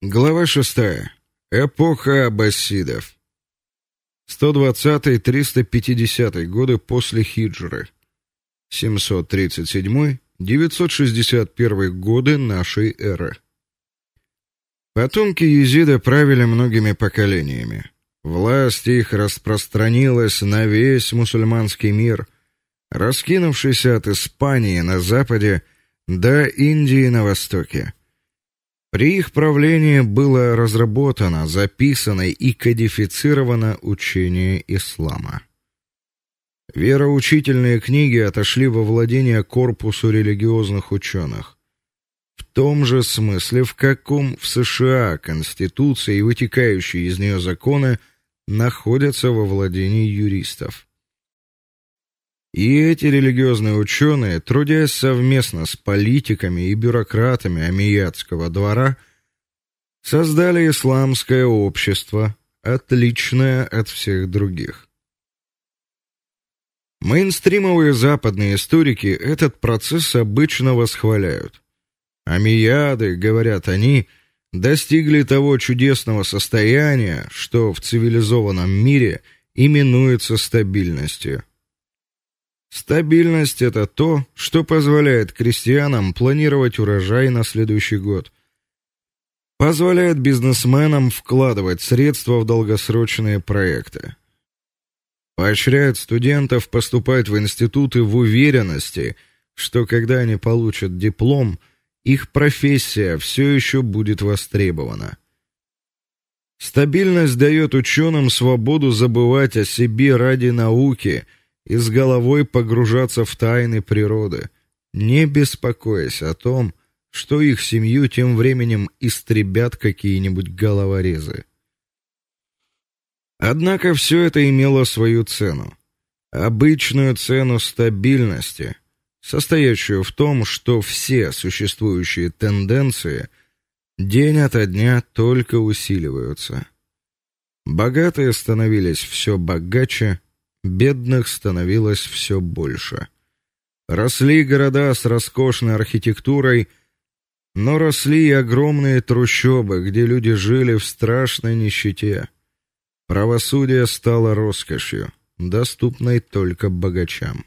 Глава 6. Эпоха аббасидов. 120-350 годы после хиджры. 737-961 годы нашей эры. Потомки Езида правили многими поколениями. Власть их распространилась на весь мусульманский мир, раскинувшийся от Испании на западе до Индии на востоке. При их правлении было разработано, записано и кодифицировано учение ислама. Вероучительные книги отошли во владение корпусу религиозных ученых. В том же смысле, в каком в США Конституция и вытекающие из нее законы находятся во владении юристов. И эти религиозные ученые, трудясь совместно с политиками и бюрократами Амиятского двора, создали исламское общество, отличное от всех других. Мейнстримовые западные историки этот процесс обычно восхваляют. Амияды, говорят они, достигли того чудесного состояния, что в цивилизованном мире именуется стабильностью. Стабильность это то, что позволяет крестьянам планировать урожай на следующий год. Позволяет бизнесменам вкладывать средства в долгосрочные проекты. Поощряет студентов поступать в институты в уверенности, что когда они получат диплом, их профессия все еще будет востребована. Стабильность дает ученым свободу забывать о себе ради науки – и с головой погружаться в тайны природы, не беспокоясь о том, что их семью тем временем истребят какие-нибудь головорезы. Однако все это имело свою цену. Обычную цену стабильности, состоящую в том, что все существующие тенденции день ото дня только усиливаются. Богатые становились все богаче, бедных становилось все больше. Росли города с роскошной архитектурой, но росли и огромные трущобы, где люди жили в страшной нищете. Правосудие стало роскошью, доступной только богачам.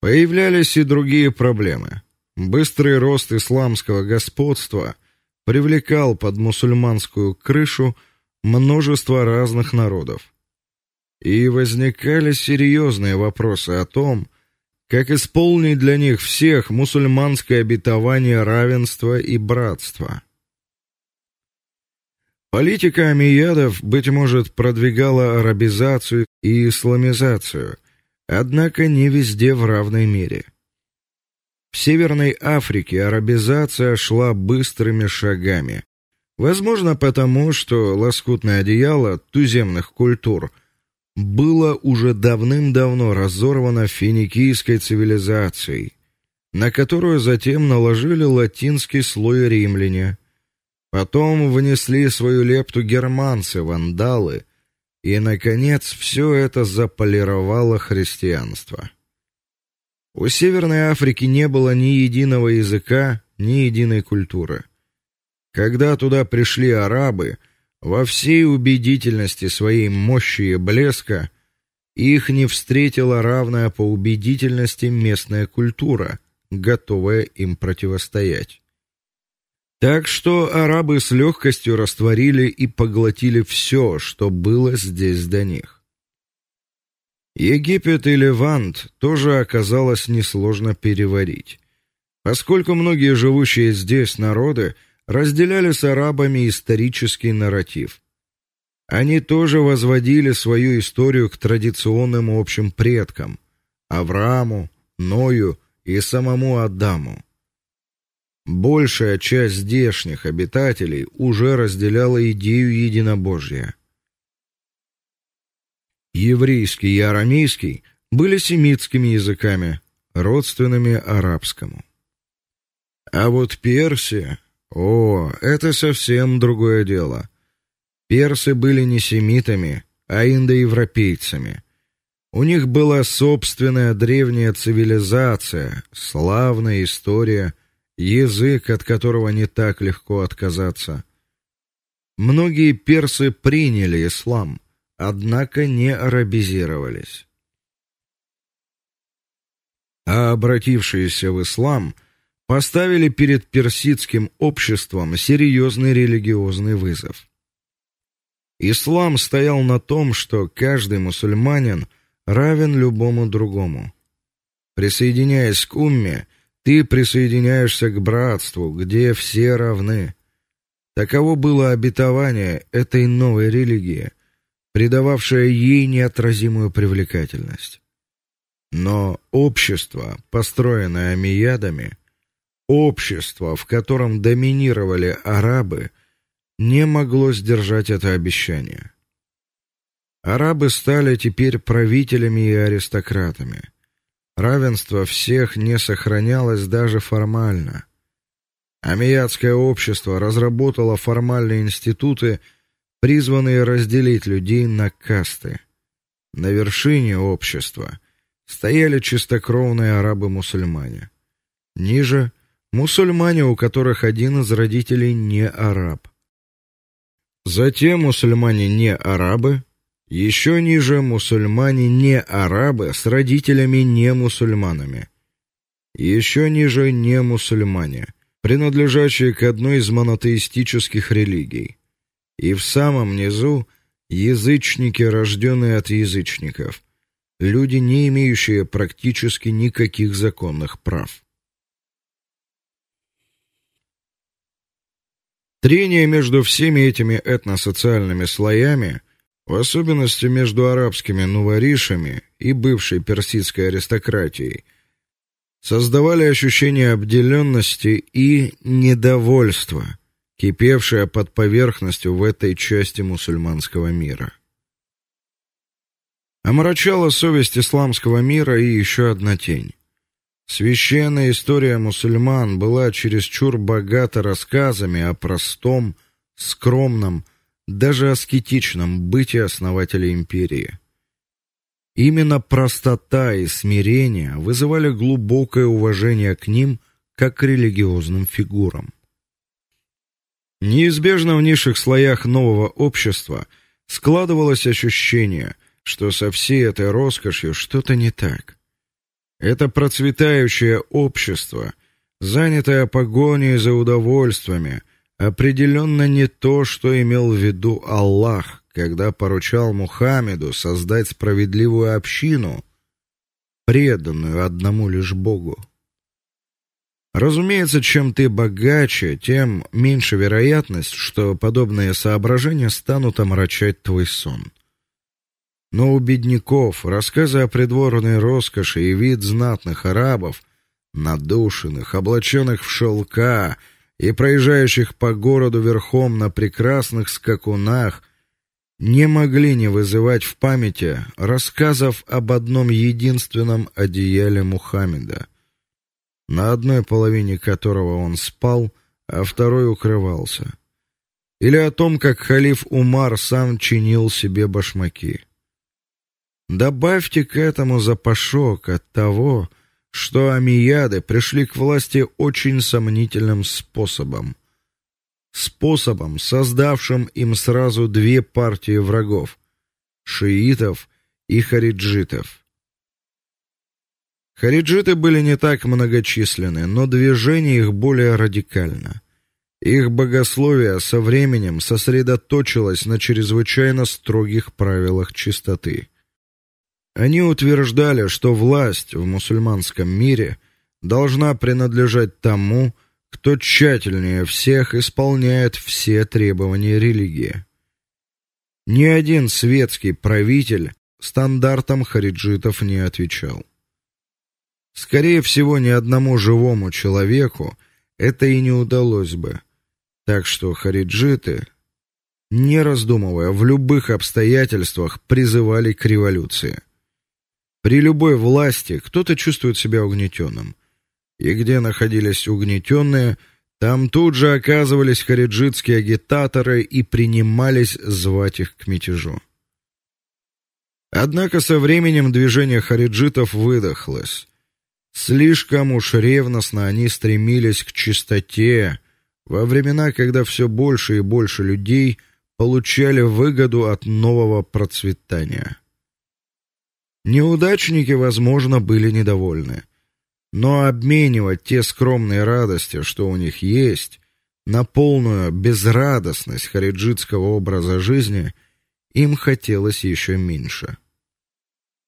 Появлялись и другие проблемы. Быстрый рост исламского господства привлекал под мусульманскую крышу множество разных народов. И возникали серьезные вопросы о том, как исполнить для них всех мусульманское обетование равенства и братства. Политика амиядов быть может продвигала арабизацию и исламизацию, однако не везде в равной мере. В Северной Африке арабизация шла быстрыми шагами, Возможно, потому, что лоскутное одеяло туземных культур было уже давным-давно разорвано финикийской цивилизацией, на которую затем наложили латинский слой римляне. Потом внесли свою лепту германцы, вандалы, и наконец все это заполировало христианство. У Северной Африки не было ни единого языка, ни единой культуры. Когда туда пришли арабы, во всей убедительности своей мощи и блеска, их не встретила равная по убедительности местная культура, готовая им противостоять. Так что арабы с легкостью растворили и поглотили все, что было здесь до них. Египет и Левант тоже оказалось несложно переварить, поскольку многие живущие здесь народы разделяли с арабами исторический нарратив. Они тоже возводили свою историю к традиционным общим предкам Аврааму, Ною и самому Адаму. Большая часть здешних обитателей уже разделяла идею единобожия. Еврейский и арамейский были семитскими языками, родственными арабскому. А вот Персия о, это совсем другое дело. Персы были не семитами, а индоевропейцами. У них была собственная древняя цивилизация, славная история язык, от которого не так легко отказаться. Многие персы приняли ислам, однако не арабизировались. А обратившиеся в ислам поставили перед персидским обществом серьезный религиозный вызов. Ислам стоял на том, что каждый мусульманин равен любому другому. Присоединяясь к умме, ты присоединяешься к братству, где все равны. Таково было обетование этой новой религии, придававшее ей неотразимую привлекательность. Но общество, построенное амиядами, общество, в котором доминировали арабы, не могло сдержать это обещание. Арабы стали теперь правителями и аристократами. Равенство всех не сохранялось даже формально. Амиятское общество разработало формальные институты, призванные разделить людей на касты. На вершине общества стояли чистокровные арабы-мусульмане. Ниже мусульмане, у которых один из родителей не араб. Затем мусульмане не арабы, еще ниже мусульмане не арабы с родителями не мусульманами. Еще ниже не мусульмане, принадлежащие к одной из монотеистических религий. И в самом низу язычники, рожденные от язычников, люди, не имеющие практически никаких законных прав. Трение между всеми этими этносоциальными слоями, в особенности между арабскими нуворишами и бывшей персидской аристократией, создавали ощущение обделенности и недовольства, кипевшее под поверхностью в этой части мусульманского мира. Омрачала совесть исламского мира и еще одна тень. Священная история мусульман была чересчур богата рассказами о простом, скромном, даже аскетичном бытии основателя империи. Именно простота и смирение вызывали глубокое уважение к ним как к религиозным фигурам. Неизбежно в низших слоях нового общества складывалось ощущение, что со всей этой роскошью что-то не так. Это процветающее общество, занятое погоней за удовольствиями, определенно не то, что имел в виду Аллах, когда поручал Мухаммеду создать справедливую общину, преданную одному лишь Богу. Разумеется, чем ты богаче, тем меньше вероятность, что подобные соображения станут омрачать твой сон. Но у бедняков рассказы о придворной роскоши и вид знатных арабов, надушенных, облаченных в шелка и проезжающих по городу верхом на прекрасных скакунах, не могли не вызывать в памяти рассказов об одном единственном одеяле Мухаммеда, на одной половине которого он спал, а второй укрывался, или о том, как халиф Умар сам чинил себе башмаки. Добавьте к этому запашок от того, что амияды пришли к власти очень сомнительным способом. Способом, создавшим им сразу две партии врагов: шиитов и хариджитов. Хариджиты были не так многочисленны, но движение их более радикально. Их богословие со временем сосредоточилось на чрезвычайно строгих правилах чистоты. Они утверждали, что власть в мусульманском мире должна принадлежать тому, кто тщательнее всех исполняет все требования религии. Ни один светский правитель стандартам хариджитов не отвечал. Скорее всего, ни одному живому человеку это и не удалось бы. Так что хариджиты, не раздумывая, в любых обстоятельствах призывали к революции. При любой власти кто-то чувствует себя угнетенным. И где находились угнетенные, там тут же оказывались хариджитские агитаторы и принимались звать их к мятежу. Однако со временем движение хариджитов выдохлось. Слишком уж ревностно они стремились к чистоте во времена, когда все больше и больше людей получали выгоду от нового процветания. Неудачники, возможно, были недовольны, но обменивать те скромные радости, что у них есть, на полную безрадостность хариджитского образа жизни им хотелось еще меньше.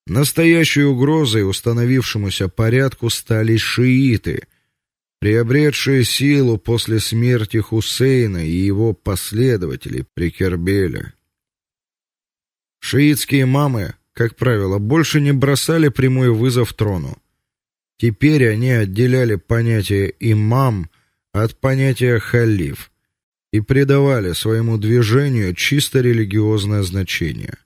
Настоящей угрозой установившемуся порядку стали шииты, приобретшие силу после смерти Хусейна и его последователей при Кербеле. Шиитские имамы, как правило, больше не бросали прямой вызов трону. Теперь они отделяли понятие имам от понятия халиф и придавали своему движению чисто религиозное значение.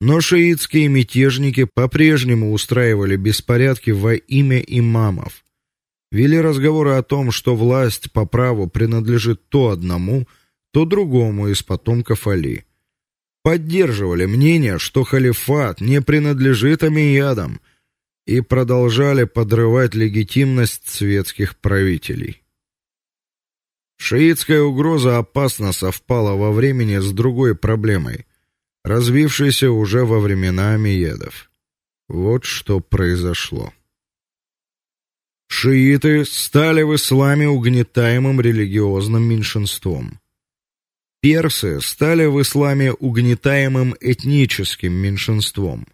Но шиитские мятежники по-прежнему устраивали беспорядки во имя имамов. Вели разговоры о том, что власть по праву принадлежит то одному, то другому из потомков Али. Поддерживали мнение, что халифат не принадлежит амиядам, и продолжали подрывать легитимность светских правителей. Шиитская угроза опасно совпала во времени с другой проблемой, развившейся уже во времена Амиедов. Вот что произошло. Шииты стали в исламе угнетаемым религиозным меньшинством. Персы стали в исламе угнетаемым этническим меньшинством.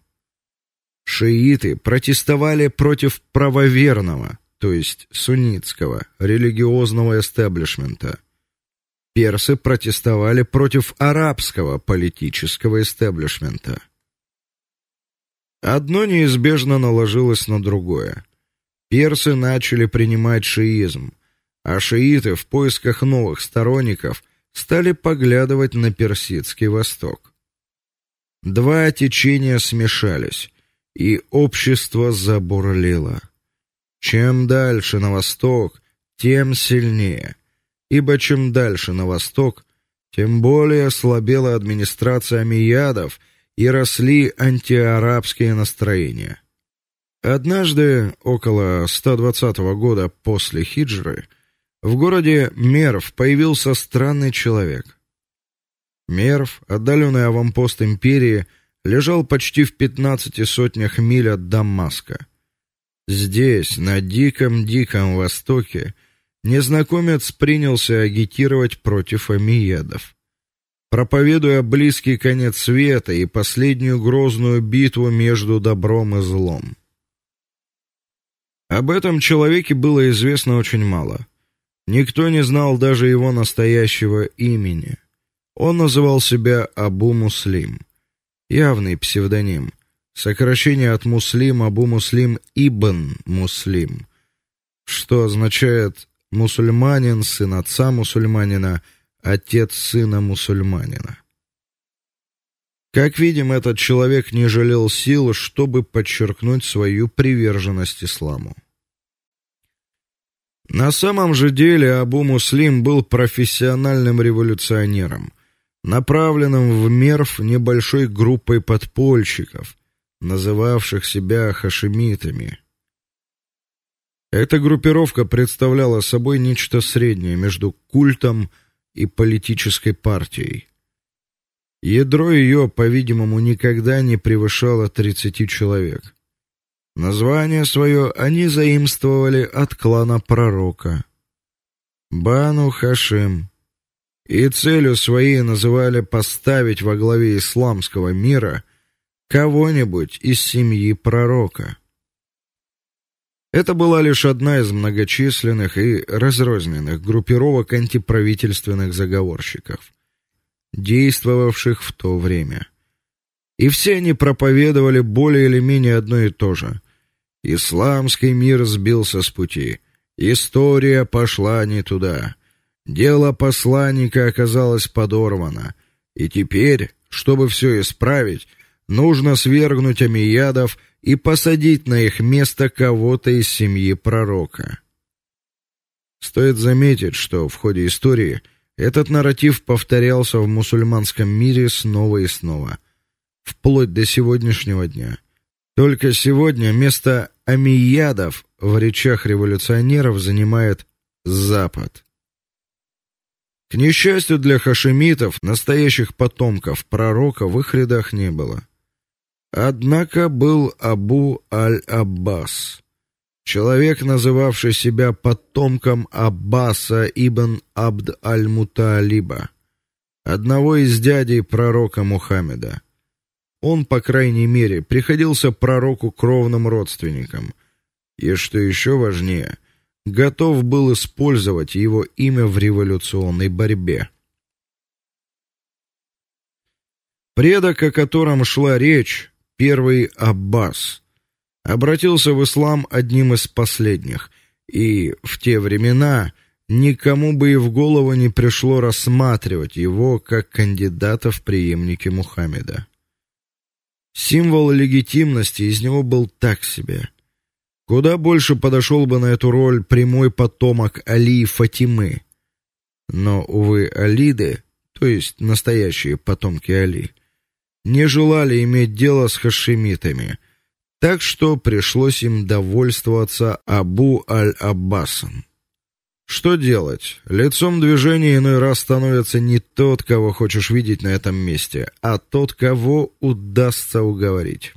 Шииты протестовали против правоверного, то есть суннитского религиозного эстаблишмента. Персы протестовали против арабского политического эстаблишмента. Одно неизбежно наложилось на другое. Персы начали принимать шиизм, а шииты в поисках новых сторонников стали поглядывать на персидский восток. Два течения смешались, и общество забурлило. Чем дальше на восток, тем сильнее, ибо чем дальше на восток, тем более слабела администрация амиядов и росли антиарабские настроения. Однажды, около 120 года после хиджры, в городе Мерв появился странный человек. Мерв, отдаленный аванпост империи, лежал почти в пятнадцати сотнях миль от Дамаска. Здесь, на диком-диком востоке, незнакомец принялся агитировать против амиядов. Проповедуя близкий конец света и последнюю грозную битву между добром и злом. Об этом человеке было известно очень мало. Никто не знал даже его настоящего имени. Он называл себя Абу Муслим, явный псевдоним сокращение от Муслим Абу Муслим Ибн Муслим, что означает мусульманин, сын отца мусульманина, отец сына мусульманина. Как видим, этот человек не жалел сил, чтобы подчеркнуть свою приверженность исламу. На самом же деле Абу Муслим был профессиональным революционером, направленным в Мерв небольшой группой подпольщиков, называвших себя хашимитами. Эта группировка представляла собой нечто среднее между культом и политической партией. Ядро ее, по-видимому, никогда не превышало 30 человек. Название свое они заимствовали от клана пророка Бану Хашим. И целью своей называли поставить во главе исламского мира кого-нибудь из семьи пророка. Это была лишь одна из многочисленных и разрозненных группировок антиправительственных заговорщиков, действовавших в то время. И все они проповедовали более или менее одно и то же. Исламский мир сбился с пути. История пошла не туда. Дело посланника оказалось подорвано, и теперь, чтобы все исправить, нужно свергнуть амиядов и посадить на их место кого-то из семьи пророка. Стоит заметить, что в ходе истории этот нарратив повторялся в мусульманском мире снова и снова, вплоть до сегодняшнего дня. Только сегодня место амиядов в речах революционеров занимает Запад. К несчастью для хашемитов, настоящих потомков пророка в их рядах не было. Однако был Абу аль-Аббас, человек, называвший себя потомком Аббаса ибн Абд аль-Муталиба, одного из дядей пророка Мухаммеда. Он, по крайней мере, приходился пророку кровным родственником. И что еще важнее, готов был использовать его имя в революционной борьбе. Предок, о котором шла речь, первый Аббас, обратился в ислам одним из последних, и в те времена никому бы и в голову не пришло рассматривать его как кандидата в преемники Мухаммеда. Символ легитимности из него был так себе. Куда больше подошел бы на эту роль прямой потомок Али и Фатимы. Но увы, алиды, то есть настоящие потомки Али, не желали иметь дело с хашимитами, так что пришлось им довольствоваться Абу аль-Аббасом. Что делать? Лицом движения иной раз становится не тот, кого хочешь видеть на этом месте, а тот, кого удастся уговорить.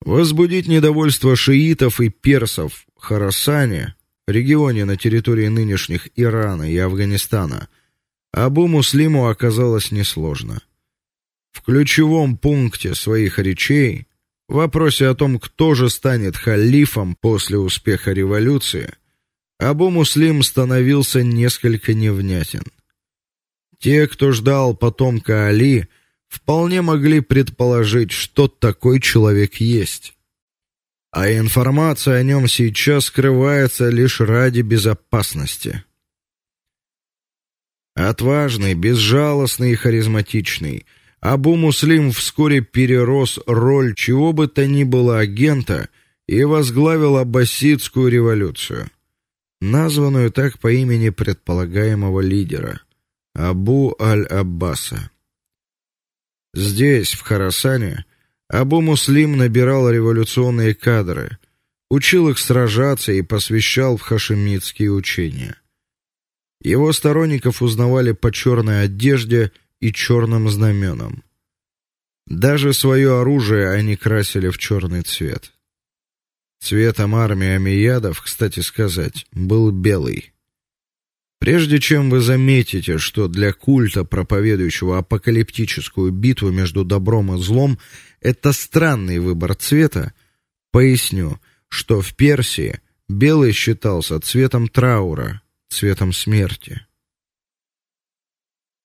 Возбудить недовольство шиитов и персов в Хорасане, регионе на территории нынешних Ирана и Афганистана, Абу Муслиму оказалось несложно. В ключевом пункте своих речей, в вопросе о том, кто же станет халифом после успеха революции, Абу Муслим становился несколько невнятен. Те, кто ждал потомка Али, вполне могли предположить, что такой человек есть. А информация о нем сейчас скрывается лишь ради безопасности. Отважный, безжалостный и харизматичный, Абу Муслим вскоре перерос роль чего бы то ни было агента и возглавил аббасидскую революцию названную так по имени предполагаемого лидера Абу аль-Аббаса. Здесь, в Харасане, Абу Муслим набирал революционные кадры, учил их сражаться и посвящал в хашимитские учения. Его сторонников узнавали по черной одежде и черным знаменам. Даже свое оружие они красили в черный цвет. Цветом армии амиядов, кстати сказать, был белый. Прежде чем вы заметите, что для культа, проповедующего апокалиптическую битву между добром и злом, это странный выбор цвета, поясню, что в Персии белый считался цветом траура, цветом смерти.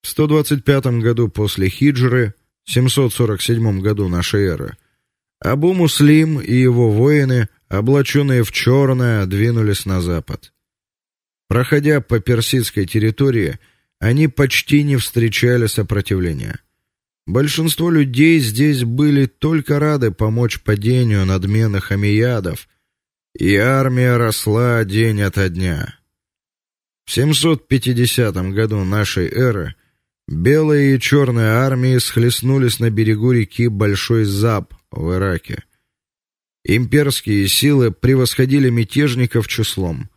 В 125 году после хиджры, 747 году нашей эры, Абу Муслим и его воины облаченные в черное, двинулись на запад. Проходя по персидской территории, они почти не встречали сопротивления. Большинство людей здесь были только рады помочь падению надменных амиядов, и армия росла день ото дня. В 750 году нашей эры белые и черные армии схлестнулись на берегу реки Большой Заб в Ираке. Имперские силы превосходили мятежников числом.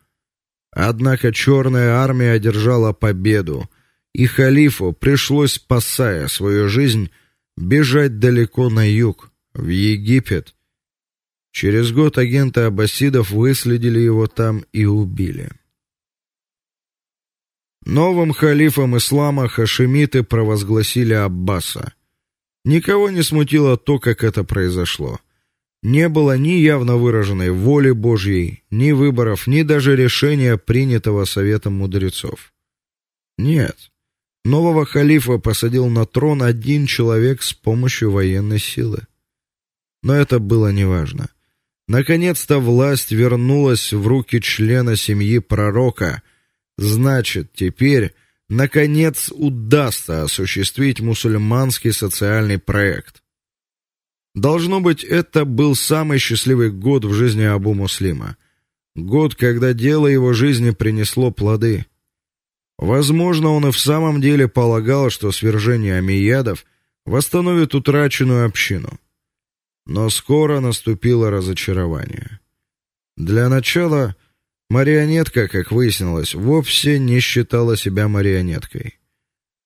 Однако черная армия одержала победу, и халифу пришлось, спасая свою жизнь, бежать далеко на юг, в Египет. Через год агенты аббасидов выследили его там и убили. Новым халифом ислама хашимиты провозгласили Аббаса. Никого не смутило то, как это произошло. Не было ни явно выраженной воли Божьей, ни выборов, ни даже решения, принятого советом мудрецов. Нет. Нового халифа посадил на трон один человек с помощью военной силы. Но это было неважно. Наконец-то власть вернулась в руки члена семьи пророка. Значит, теперь наконец удастся осуществить мусульманский социальный проект. Должно быть, это был самый счастливый год в жизни Абу Муслима. Год, когда дело его жизни принесло плоды. Возможно, он и в самом деле полагал, что свержение амиядов восстановит утраченную общину. Но скоро наступило разочарование. Для начала марионетка, как выяснилось, вовсе не считала себя марионеткой.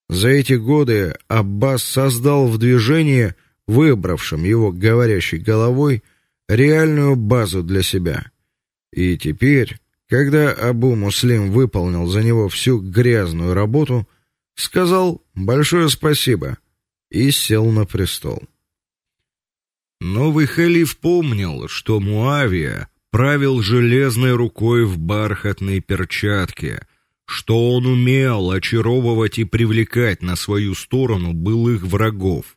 За эти годы Аббас создал в движении, выбравшем его говорящей головой, реальную базу для себя. И теперь, когда Абу Муслим выполнил за него всю грязную работу, сказал большое спасибо и сел на престол. Новый халиф помнил, что Муавия правил железной рукой в бархатной перчатке, что он умел очаровывать и привлекать на свою сторону былых врагов.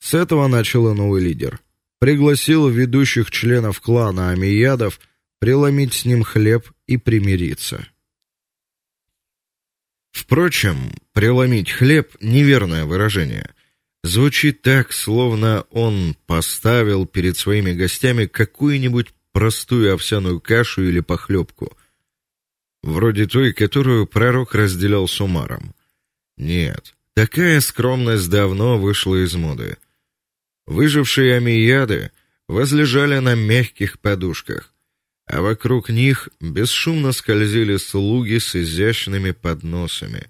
С этого начал новый лидер. Пригласил ведущих членов клана Амиядов преломить с ним хлеб и примириться. Впрочем, преломить хлеб неверное выражение. Звучит так, словно он поставил перед своими гостями какую-нибудь простую овсяную кашу или похлебку, вроде той, которую пророк разделял с Умаром. Нет, такая скромность давно вышла из моды. Выжившие амияды возлежали на мягких подушках, а вокруг них бесшумно скользили слуги с изящными подносами,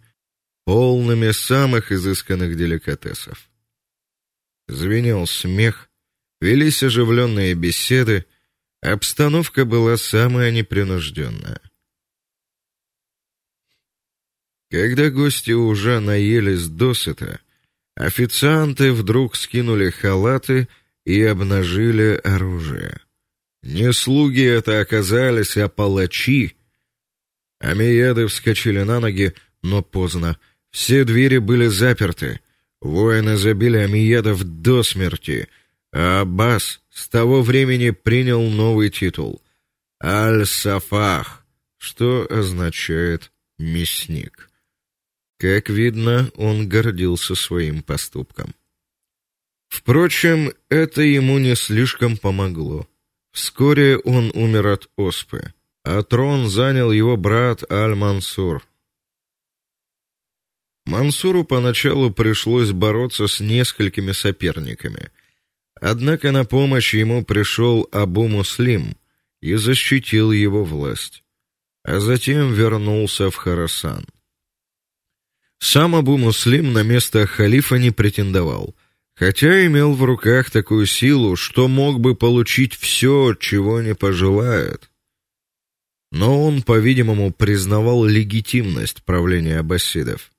полными самых изысканных деликатесов. Звенел смех, велись оживленные беседы, обстановка была самая непринужденная. Когда гости уже наелись досыта, официанты вдруг скинули халаты и обнажили оружие. Не слуги это оказались, а палачи. Амияды вскочили на ноги, но поздно. Все двери были заперты. Воины забили амиядов до смерти, а с того времени принял новый титул Аль-Сафах, что означает мясник. Как видно, он гордился своим поступком. Впрочем, это ему не слишком помогло. Вскоре он умер от оспы, а трон занял его брат Аль-Мансур. Мансуру поначалу пришлось бороться с несколькими соперниками. Однако на помощь ему пришел Абу Муслим и защитил его власть, а затем вернулся в Харасан. Сам Абу Муслим на место халифа не претендовал — хотя имел в руках такую силу, что мог бы получить все, чего не пожелает. Но он, по-видимому, признавал легитимность правления аббасидов.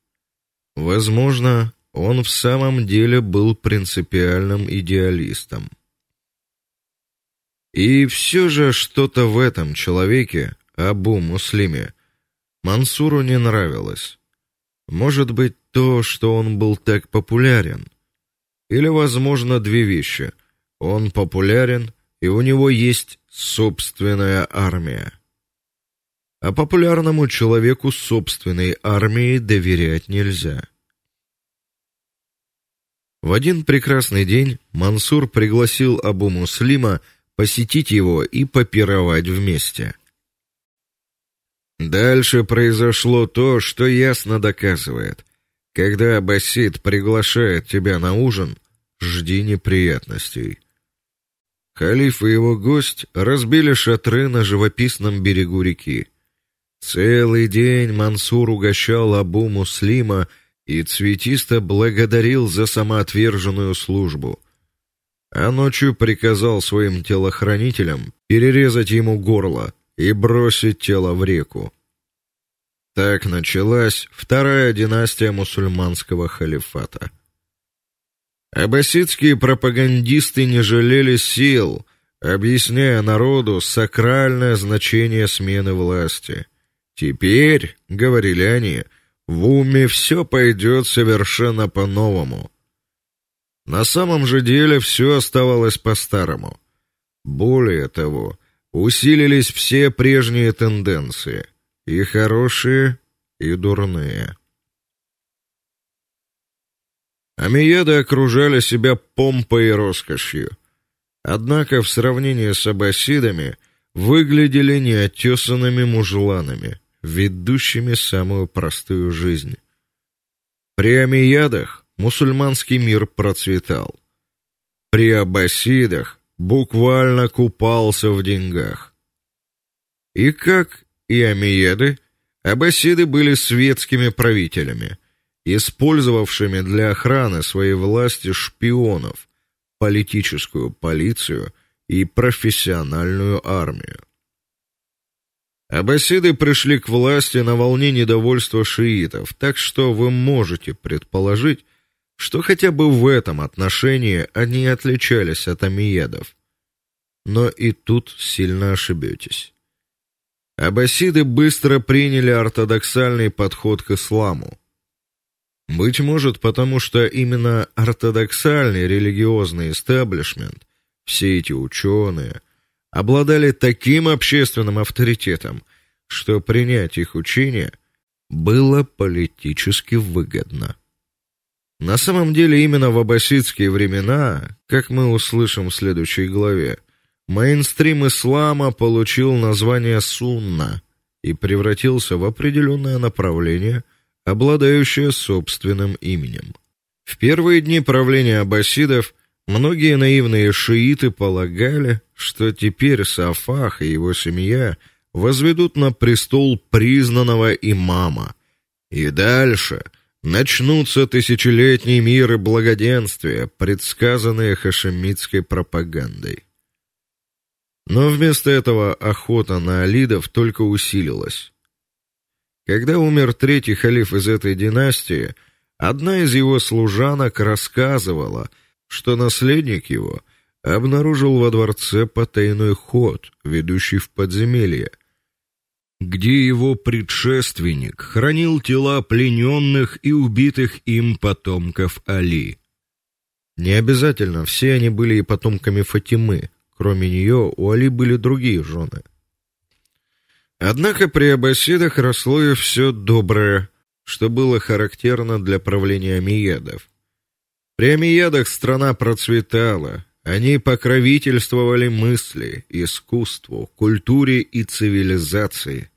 Возможно, он в самом деле был принципиальным идеалистом. И все же что-то в этом человеке, Абу Муслиме, Мансуру не нравилось. Может быть, то, что он был так популярен – или, возможно, две вещи. Он популярен, и у него есть собственная армия. А популярному человеку собственной армии доверять нельзя. В один прекрасный день Мансур пригласил Абу Муслима посетить его и попировать вместе. Дальше произошло то, что ясно доказывает: когда Аббасид приглашает тебя на ужин, жди неприятностей. Халиф и его гость разбили шатры на живописном берегу реки. Целый день Мансур угощал Абу Муслима и цветисто благодарил за самоотверженную службу. А ночью приказал своим телохранителям перерезать ему горло и бросить тело в реку. Так началась вторая династия мусульманского халифата. Аббасидские пропагандисты не жалели сил, объясняя народу сакральное значение смены власти. Теперь, говорили они, в уме все пойдет совершенно по-новому. На самом же деле все оставалось по-старому. Более того, усилились все прежние тенденции, и хорошие, и дурные. Амияды окружали себя помпой и роскошью. Однако в сравнении с аббасидами выглядели неотесанными мужланами, ведущими самую простую жизнь. При амиядах мусульманский мир процветал. при аббасидах буквально купался в деньгах. И как и амиеды, аббасиды были светскими правителями, использовавшими для охраны своей власти шпионов, политическую полицию и профессиональную армию. Аббасиды пришли к власти на волне недовольства шиитов, так что вы можете предположить, что хотя бы в этом отношении они отличались от амиядов. Но и тут сильно ошибетесь. Аббасиды быстро приняли ортодоксальный подход к исламу. Быть может, потому что именно ортодоксальный религиозный истеблишмент, все эти ученые, обладали таким общественным авторитетом, что принять их учение было политически выгодно. На самом деле именно в аббасидские времена, как мы услышим в следующей главе, мейнстрим ислама получил название сунна и превратился в определенное направление, обладающее собственным именем. В первые дни правления аббасидов многие наивные шииты полагали, что теперь Сафах и его семья возведут на престол признанного имама. И дальше начнутся тысячелетний мир и благоденствие, предсказанные хашемитской пропагандой. Но вместо этого охота на алидов только усилилась. Когда умер третий халиф из этой династии, одна из его служанок рассказывала, что наследник его обнаружил во дворце потайной ход, ведущий в подземелье, где его предшественник хранил тела плененных и убитых им потомков Али. Не обязательно все они были и потомками Фатимы. Кроме нее у Али были другие жены. Однако при аббасидах росло и все доброе, что было характерно для правления амиядов. При амиядах страна процветала, они покровительствовали мысли, искусству, культуре и цивилизации.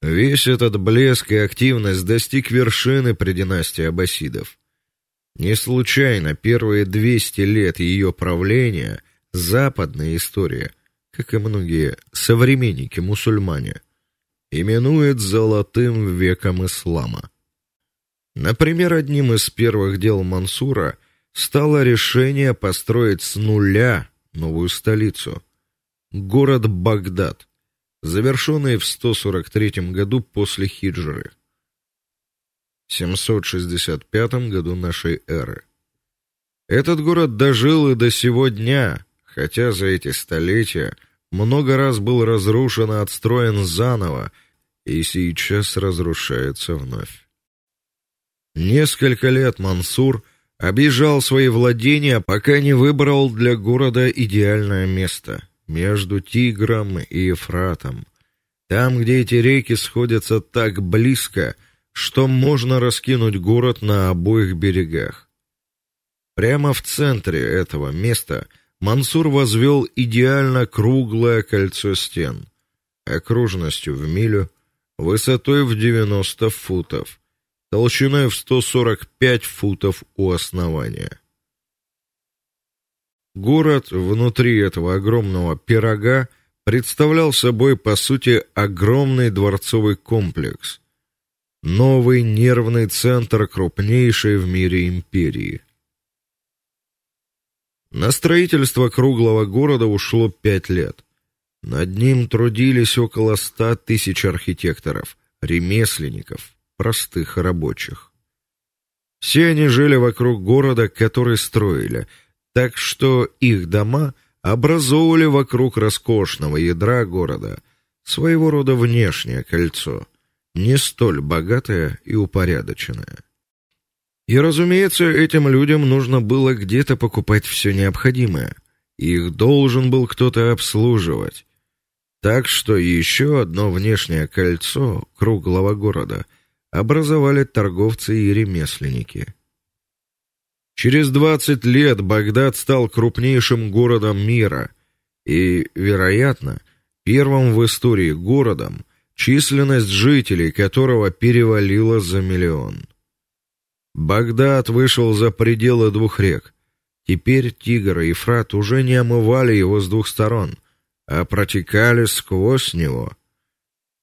Весь этот блеск и активность достиг вершины при династии аббасидов. Не случайно первые 200 лет ее правления западная история, как и многие современники-мусульмане, именует золотым веком ислама. Например, одним из первых дел Мансура стало решение построить с нуля новую столицу город Багдад, завершенный в 143 году после хиджры. 765 году нашей эры. Этот город дожил и до сего дня, хотя за эти столетия много раз был разрушен и отстроен заново, и сейчас разрушается вновь. Несколько лет Мансур объезжал свои владения, пока не выбрал для города идеальное место между Тигром и Ефратом. Там, где эти реки сходятся так близко, что можно раскинуть город на обоих берегах. Прямо в центре этого места Мансур возвел идеально круглое кольцо стен, окружностью в милю, высотой в 90 футов толщиной в 145 футов у основания. Город внутри этого огромного пирога представлял собой по сути огромный дворцовый комплекс, новый нервный центр крупнейшей в мире империи. На строительство круглого города ушло пять лет. Над ним трудились около ста тысяч архитекторов, ремесленников, простых рабочих. Все они жили вокруг города, который строили, так что их дома образовывали вокруг роскошного ядра города своего рода внешнее кольцо, не столь богатое и упорядоченное. И, разумеется, этим людям нужно было где-то покупать все необходимое. Их должен был кто-то обслуживать. Так что еще одно внешнее кольцо круглого города — образовали торговцы и ремесленники. Через 20 лет Багдад стал крупнейшим городом мира и, вероятно, первым в истории городом, численность жителей которого перевалила за миллион. Багдад вышел за пределы двух рек, Теперь Тигр и Ефрат уже не омывали его с двух сторон, а протекали сквозь него.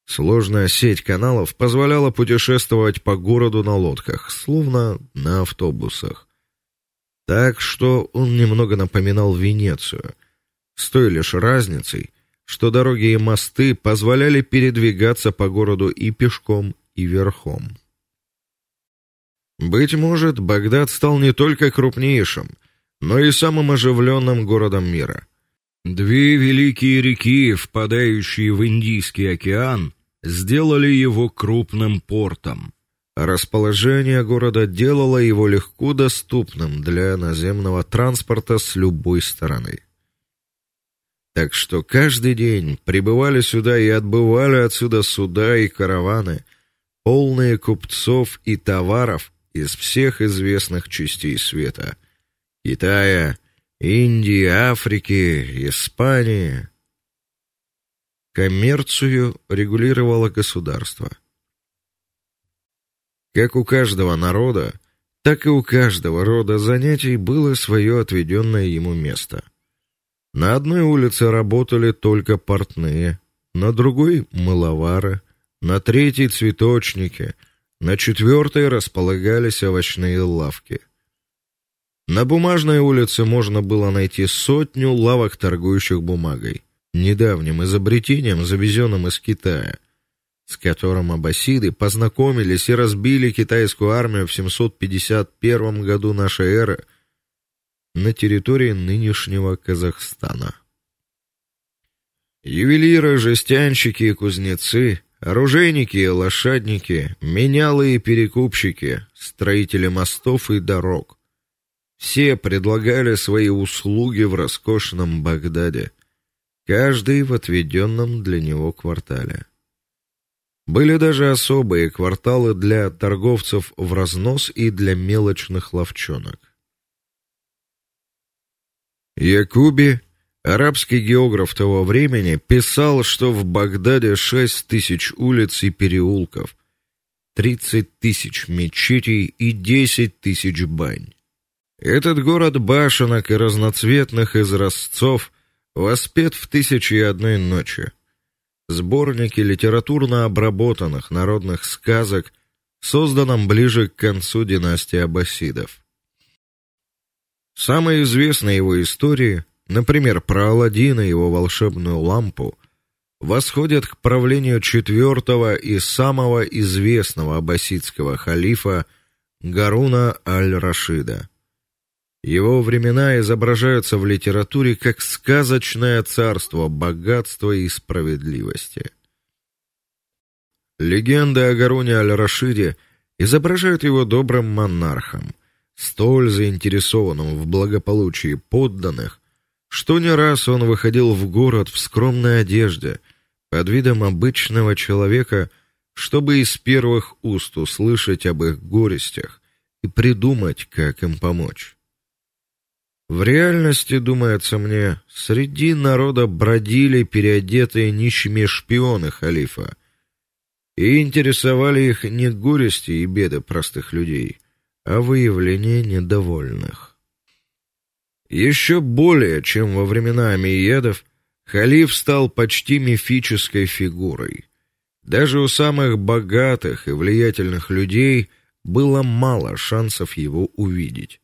Сложная сеть каналов позволяла путешествовать по городу на лодках, словно на автобусах. Так что он немного напоминал Венецию, с той лишь разницей, что дороги и мосты позволяли передвигаться по городу и пешком, и верхом. Быть может, Багдад стал не только крупнейшим, но и самым оживленным городом мира. Две великие реки, впадающие в Индийский океан, сделали его крупным портом. Расположение города делало его легко доступным для наземного транспорта с любой стороны. Так что каждый день прибывали сюда и отбывали отсюда суда и караваны, полные купцов и товаров из всех известных частей света: Китая, Индии, Африки, Испании. Коммерцию регулировало государство. Как у каждого народа, так и у каждого рода занятий было свое отведенное ему место. На одной улице работали только портные, на другой мыловары, на третьей цветочники, на четвертой располагались овощные лавки. На Бумажной улице можно было найти сотню лавок, торгующих бумагой, недавним изобретением, завезенным из Китая, с которым аббасиды познакомились и разбили китайскую армию в 751 году нашей эры на территории нынешнего Казахстана. Ювелиры, жестянщики и кузнецы, оружейники и лошадники, менялы и перекупщики, строители мостов и дорог все предлагали свои услуги в роскошном Багдаде, каждый в отведенном для него квартале. Были даже особые кварталы для торговцев в разнос и для мелочных лавчонок. Якуби, арабский географ того времени, писал, что в Багдаде шесть тысяч улиц и переулков, тридцать тысяч мечетей и десять тысяч бань. Этот город башенок и разноцветных изразцов воспет в тысячи и одной ночи. Сборники литературно обработанных народных сказок, созданном ближе к концу династии аббасидов. Самые известные его истории, например, про Аладдина и его волшебную лампу, восходят к правлению четвертого и самого известного аббасидского халифа Гаруна аль-Рашида. Его времена изображаются в литературе как сказочное царство богатства и справедливости. Легенды о Гаруне аль-Рашиде изображают его добрым монархом, столь заинтересованным в благополучии подданных, что не раз он выходил в город в скромной одежде, под видом обычного человека, чтобы из первых уст услышать об их горестях и придумать, как им помочь. В реальности, думается мне, среди народа бродили переодетые нищими шпионы халифа, и интересовали их не горести и беды простых людей, а выявление недовольных. Еще более, чем во времена Амиядов, халиф стал почти мифической фигурой. Даже у самых богатых и влиятельных людей было мало шансов его увидеть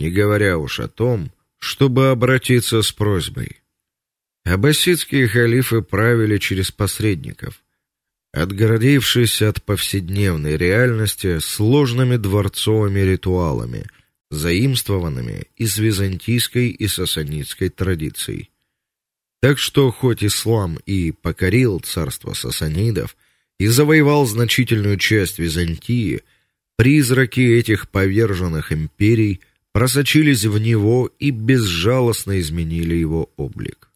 не говоря уж о том, чтобы обратиться с просьбой. Аббасидские халифы правили через посредников, отгородившись от повседневной реальности сложными дворцовыми ритуалами, заимствованными из византийской и сасанидской традиций. Так что хоть ислам и покорил царство сасанидов и завоевал значительную часть Византии, призраки этих поверженных империй просочились в него и безжалостно изменили его облик.